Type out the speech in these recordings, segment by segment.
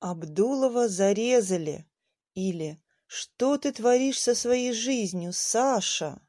Абдулова зарезали или «Что ты творишь со своей жизнью, Саша?»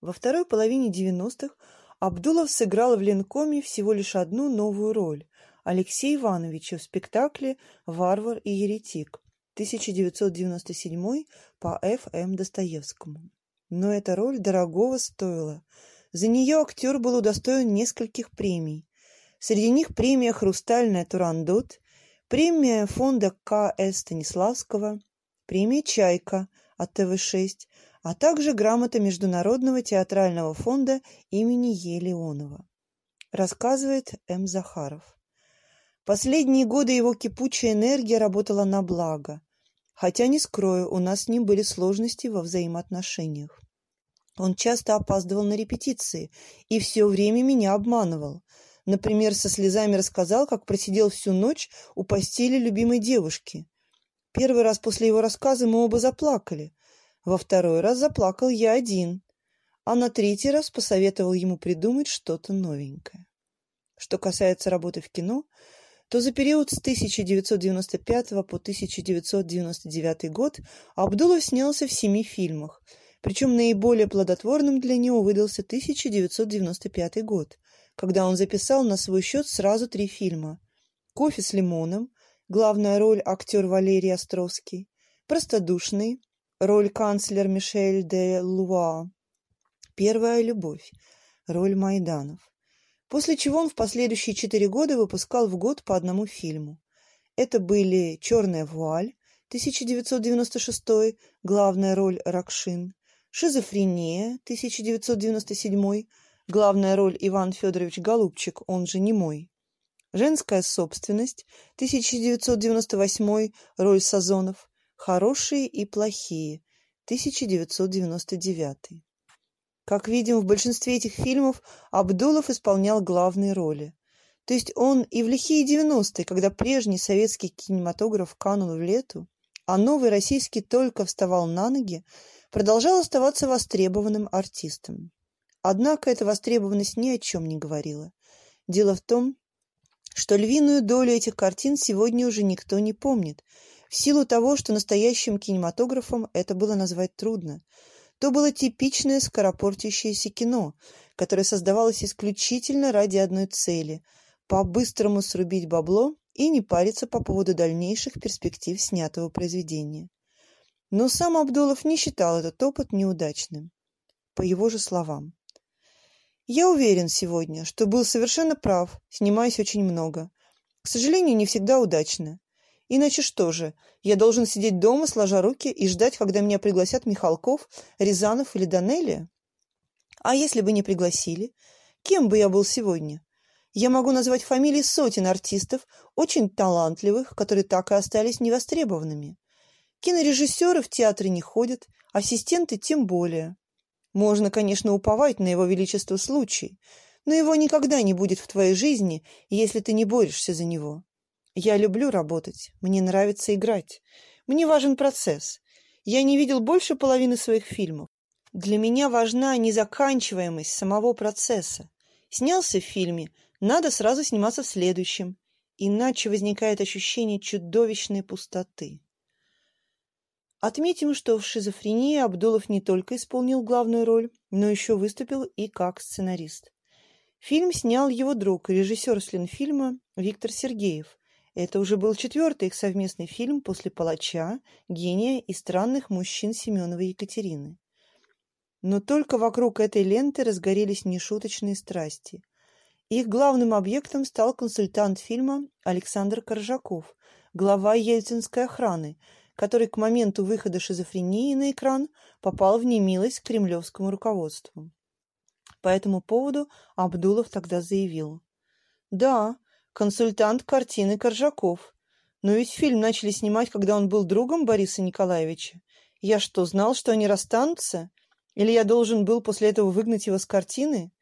Во второй половине девяностых Абдулов сыграл в Ленкоме всего лишь одну новую роль – Алексея Ивановича в спектакле «Варвар и еретик» 1997 по Ф.М. Достоевскому. Но эта роль дорогого стоила. За нее актер был удостоен нескольких премий. Среди них премия «Хрустальная Турандот», премия фонда К.С. Станиславского, премия «Чайка» от ТВ-6, а также грамота Международного театрального фонда имени Е. Леонова. Рассказывает М. Захаров. Последние годы его кипучая энергия работала на благо. Хотя, не скрою, у нас с ним были сложности во взаимоотношениях. Он часто опаздывал на репетиции и все время меня обманывал – Например, со слезами рассказал, как просидел всю ночь у постели любимой девушки. Первый раз после его рассказа мы оба заплакали. Во второй раз заплакал я один. А на третий раз посоветовал ему придумать что-то новенькое. Что касается работы в кино, то за период с 1995 по 1999 год Абдулов снялся в семи фильмах, причем наиболее плодотворным для него выдался 1995 год, когда он записал на свой счет сразу три фильма. «Кофе с лимоном», главная роль актер Валерий Островский, «Простодушный», роль канцлер Мишель де Луа, «Первая любовь», роль Майданов. После чего он в последующие четыре года выпускал в год по одному фильму. Это были «Черная вуаль», 1996, главная роль Ракшин, «Шизофрения», 1997, Главная роль Иван Федорович Голубчик, он же Немой. Женская собственность, 1998, роль Сазонов. Хорошие и плохие, 1999. Как видим, в большинстве этих фильмов Абдулов исполнял главные роли. То есть он и в лихие 90-е, когда прежний советский кинематограф канул в лету, а новый российский только вставал на ноги, продолжал оставаться востребованным артистом. Однако эта востребованность ни о чем не говорила. Дело в том, что львиную долю этих картин сегодня уже никто не помнит, в силу того, что настоящим кинематографом это было назвать трудно. То было типичное скоропортящееся кино, которое создавалось исключительно ради одной цели – по-быстрому срубить бабло и не париться по поводу дальнейших перспектив снятого произведения. Но сам Абдулов не считал этот опыт неудачным. По его же словам. Я уверен сегодня, что был совершенно прав, снимаясь очень много. К сожалению, не всегда удачно. Иначе что же, я должен сидеть дома, сложа руки, и ждать, когда меня пригласят Михалков, Рязанов или Данелия? А если бы не пригласили? Кем бы я был сегодня? Я могу назвать фамилии сотен артистов, очень талантливых, которые так и остались невостребованными. Кинорежиссеры в театры не ходят, ассистенты тем более. Можно, конечно, уповать на его величество случай, но его никогда не будет в твоей жизни, если ты не борешься за него. Я люблю работать, мне нравится играть, мне важен процесс. Я не видел больше половины своих фильмов. Для меня важна незаканчиваемость самого процесса. Снялся в фильме, надо сразу сниматься в следующем, иначе возникает ощущение чудовищной пустоты. Отметим, что в «Шизофрении» Абдулов не только исполнил главную роль, но еще выступил и как сценарист. Фильм снял его друг, режиссер Сленфильма Виктор Сергеев. Это уже был четвертый их совместный фильм после «Палача», «Гения» и «Странных мужчин» Семеновой Екатерины. Но только вокруг этой ленты разгорелись нешуточные страсти. Их главным объектом стал консультант фильма Александр Коржаков, глава ельцинской охраны – который к моменту выхода шизофрении на экран попал в немилость кремлевскому руководству. По этому поводу Абдулов тогда заявил. «Да, консультант картины Коржаков. Но ведь фильм начали снимать, когда он был другом Бориса Николаевича. Я что, знал, что они расстанутся? Или я должен был после этого выгнать его с картины?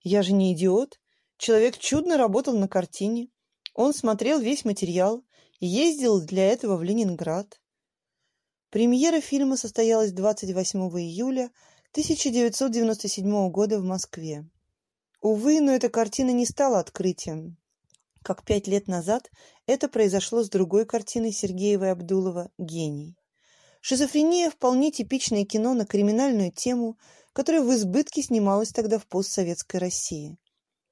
Я же не идиот. Человек чудно работал на картине. Он смотрел весь материал ездил для этого в Ленинград. Премьера фильма состоялась 28 июля 1997 года в Москве. Увы, но эта картина не стала открытием. как пять лет назад это произошло с другой картиной Сергеева и Абдулова «Гений». Шизофрения – вполне типичное кино на криминальную тему, которое в избытке снималось тогда в постсоветской России.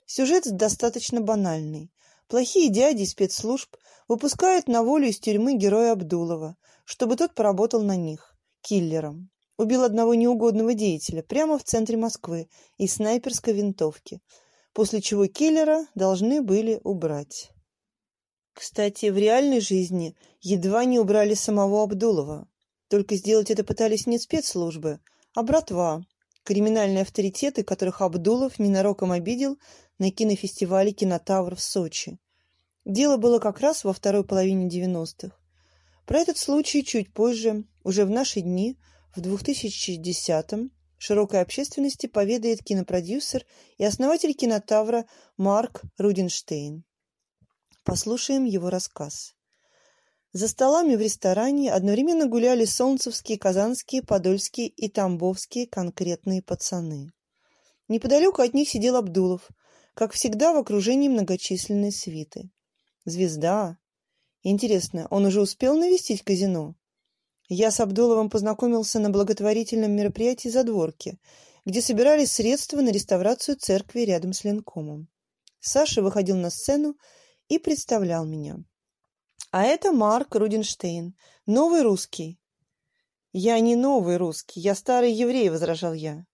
Сюжет достаточно банальный. Плохие дяди спецслужб выпускают на волю из тюрьмы героя Абдулова, чтобы тот поработал на них, киллером. Убил одного неугодного деятеля прямо в центре Москвы из снайперской винтовки, после чего киллера должны были убрать. Кстати, в реальной жизни едва не убрали самого Абдулова. Только сделать это пытались не спецслужбы, а братва, криминальные авторитеты, которых Абдулов ненароком обидел на кинофестивале «Кинотавр» в Сочи. Дело было как раз во второй половине 90-х. Про этот случай чуть позже, уже в наши дни, в 2010-м, широкой общественности поведает кинопродюсер и основатель кинотавра Марк Рудинштейн. Послушаем его рассказ. За столами в ресторане одновременно гуляли солнцевские, казанские, подольские и тамбовские конкретные пацаны. Неподалеку от них сидел Абдулов, как всегда в окружении многочисленной свиты. Звезда. Интересно, он уже успел навестить казино? Я с Абдуловым познакомился на благотворительном мероприятии «Задворки», где собирались средства на реставрацию церкви рядом с Ленкомом. Саша выходил на сцену и представлял меня. А это Марк Рудинштейн, новый русский. Я не новый русский, я старый еврей, возражал я.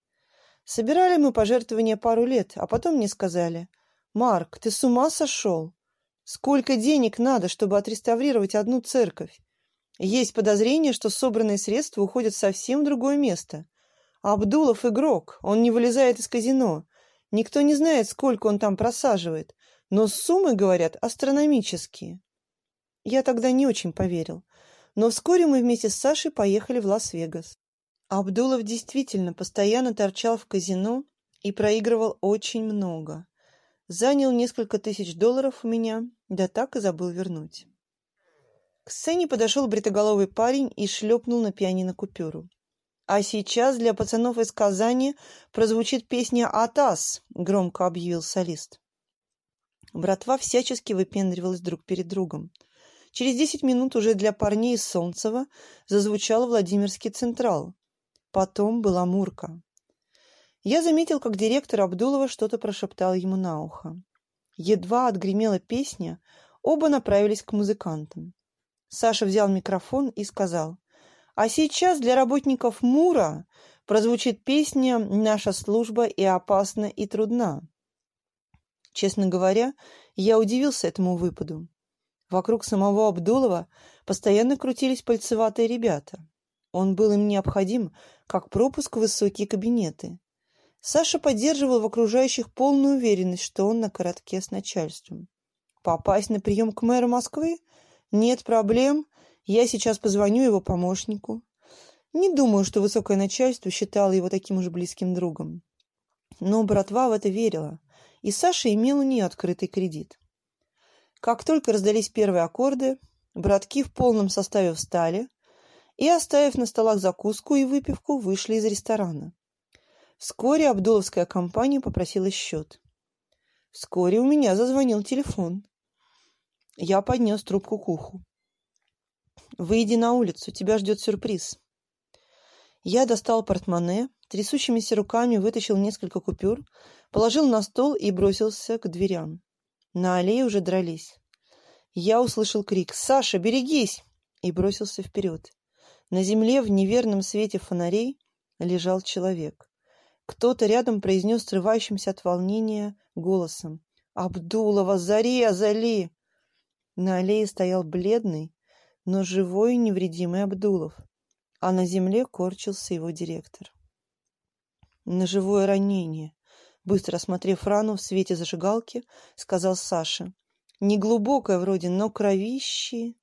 Собирали мы пожертвования пару лет, а потом мне сказали, «Марк, ты с ума сошел? Сколько денег надо, чтобы отреставрировать одну церковь? Есть подозрение, что собранные средства уходят совсем в другое место. Абдулов игрок, он не вылезает из казино. Никто не знает, сколько он там просаживает, но суммы, говорят, астрономические. Я тогда не очень поверил. Но вскоре мы вместе с Сашей поехали в Лас-Вегас. Абдулов действительно постоянно торчал в казино и проигрывал очень много. Занял несколько тысяч долларов у меня, да так и забыл вернуть. К сцене подошел бритоголовый парень и шлепнул на пианино купюру. «А сейчас для пацанов из Казани прозвучит песня «Атас», — громко объявил солист. Братва всячески выпендривалась друг перед другом. Через десять минут уже для парней из Солнцева зазвучал Владимирский Централ. Потом была Мурка. Я заметил, как директор Абдулова что-то прошептал ему на ухо. Едва отгремела песня, оба направились к музыкантам. Саша взял микрофон и сказал, «А сейчас для работников Мура прозвучит песня «Наша служба и опасна, и трудна». Честно говоря, я удивился этому выпаду. Вокруг самого Абдулова постоянно крутились пальцеватые ребята. Он был им необходим, как пропуск в высокие кабинеты. Саша поддерживал в окружающих полную уверенность, что он на коротке с начальством. Попасть на прием к мэру Москвы? Нет проблем. Я сейчас позвоню его помощнику. Не думаю, что высокое начальство считало его таким же близким другом. Но братва в это верила, и Саша имел у нее открытый кредит. Как только раздались первые аккорды, братки в полном составе встали и, оставив на столах закуску и выпивку, вышли из ресторана. Вскоре Абдуловская компания попросила счет. Вскоре у меня зазвонил телефон. Я поднес трубку к уху. «Выйди на улицу, тебя ждет сюрприз». Я достал портмоне, трясущимися руками вытащил несколько купюр, положил на стол и бросился к дверям. На аллее уже дрались. Я услышал крик «Саша, берегись!» и бросился вперед. На земле в неверном свете фонарей лежал человек. Кто-то рядом произнес срывающимся от волнения голосом «Абдулова, зарезали!» На аллее стоял бледный, но живой и невредимый Абдулов, а на земле корчился его директор. Ножевое ранение. Быстро осмотрев рану в свете зажигалки, сказал Саша. Неглубокое вроде, но кровищи.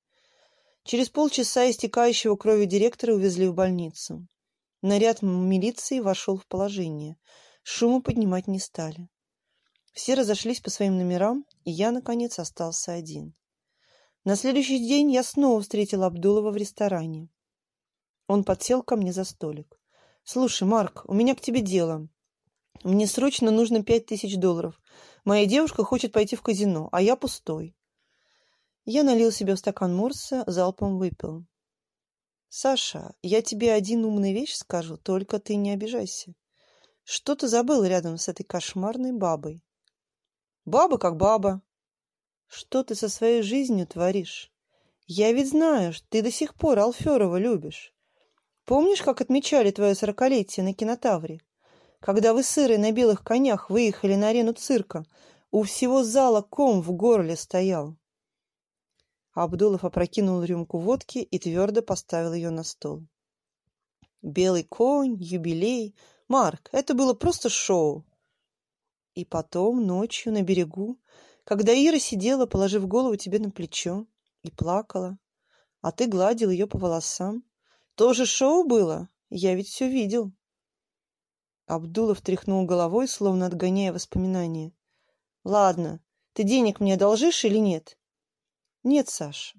Через полчаса истекающего кровью директора увезли в больницу. Наряд милиции вошел в положение. Шума поднимать не стали. Все разошлись по своим номерам, и я, наконец, остался один. На следующий день я снова встретил Абдулова в ресторане. Он подсел ко мне за столик. «Слушай, Марк, у меня к тебе дело. Мне срочно нужно пять тысяч долларов. Моя девушка хочет пойти в казино, а я пустой. Я налил себе в стакан морса, залпом выпил. Саша, я тебе один умный вещь скажу, только ты не обижайся. Что ты забыл рядом с этой кошмарной бабой? Баба как баба. Что ты со своей жизнью творишь? Я ведь знаю, что ты до сих пор Алферова любишь. Помнишь, как отмечали твое сорокалетие на кинотавре? Когда вы сыры на белых конях выехали на арену цирка, у всего зала ком в горле стоял. Абдулов опрокинул рюмку водки и твердо поставил ее на стол. Белый конь, юбилей. Марк, это было просто шоу. И потом, ночью, на берегу, когда Ира сидела, положив голову тебе на плечо, и плакала, а ты гладил ее по волосам. Тоже шоу было? Я ведь все видел. Абдулов тряхнул головой, словно отгоняя воспоминания. «Ладно, ты денег мне одолжишь или нет?» «Нет, Саша.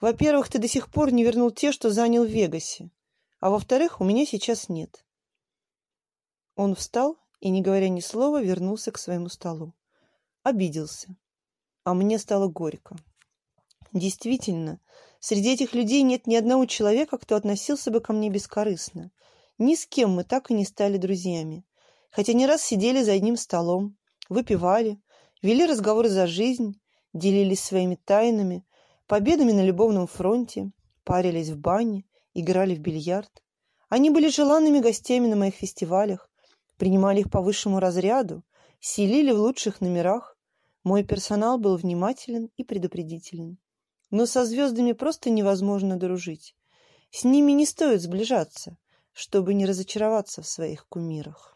Во-первых, ты до сих пор не вернул те, что занял в Вегасе. А во-вторых, у меня сейчас нет». Он встал и, не говоря ни слова, вернулся к своему столу. Обиделся. А мне стало горько. Действительно, среди этих людей нет ни одного человека, кто относился бы ко мне бескорыстно – ни с кем мы так и не стали друзьями, хотя не раз сидели за одним столом, выпивали, вели разговоры за жизнь, делились своими тайнами, победами на любовном фронте, парились в бане, играли в бильярд. Они были желанными гостями на моих фестивалях, принимали их по высшему разряду, селили в лучших номерах. Мой персонал был внимателен и предупредителен. Но со звездами просто невозможно дружить. С ними не стоит сближаться чтобы не разочароваться в своих кумирах.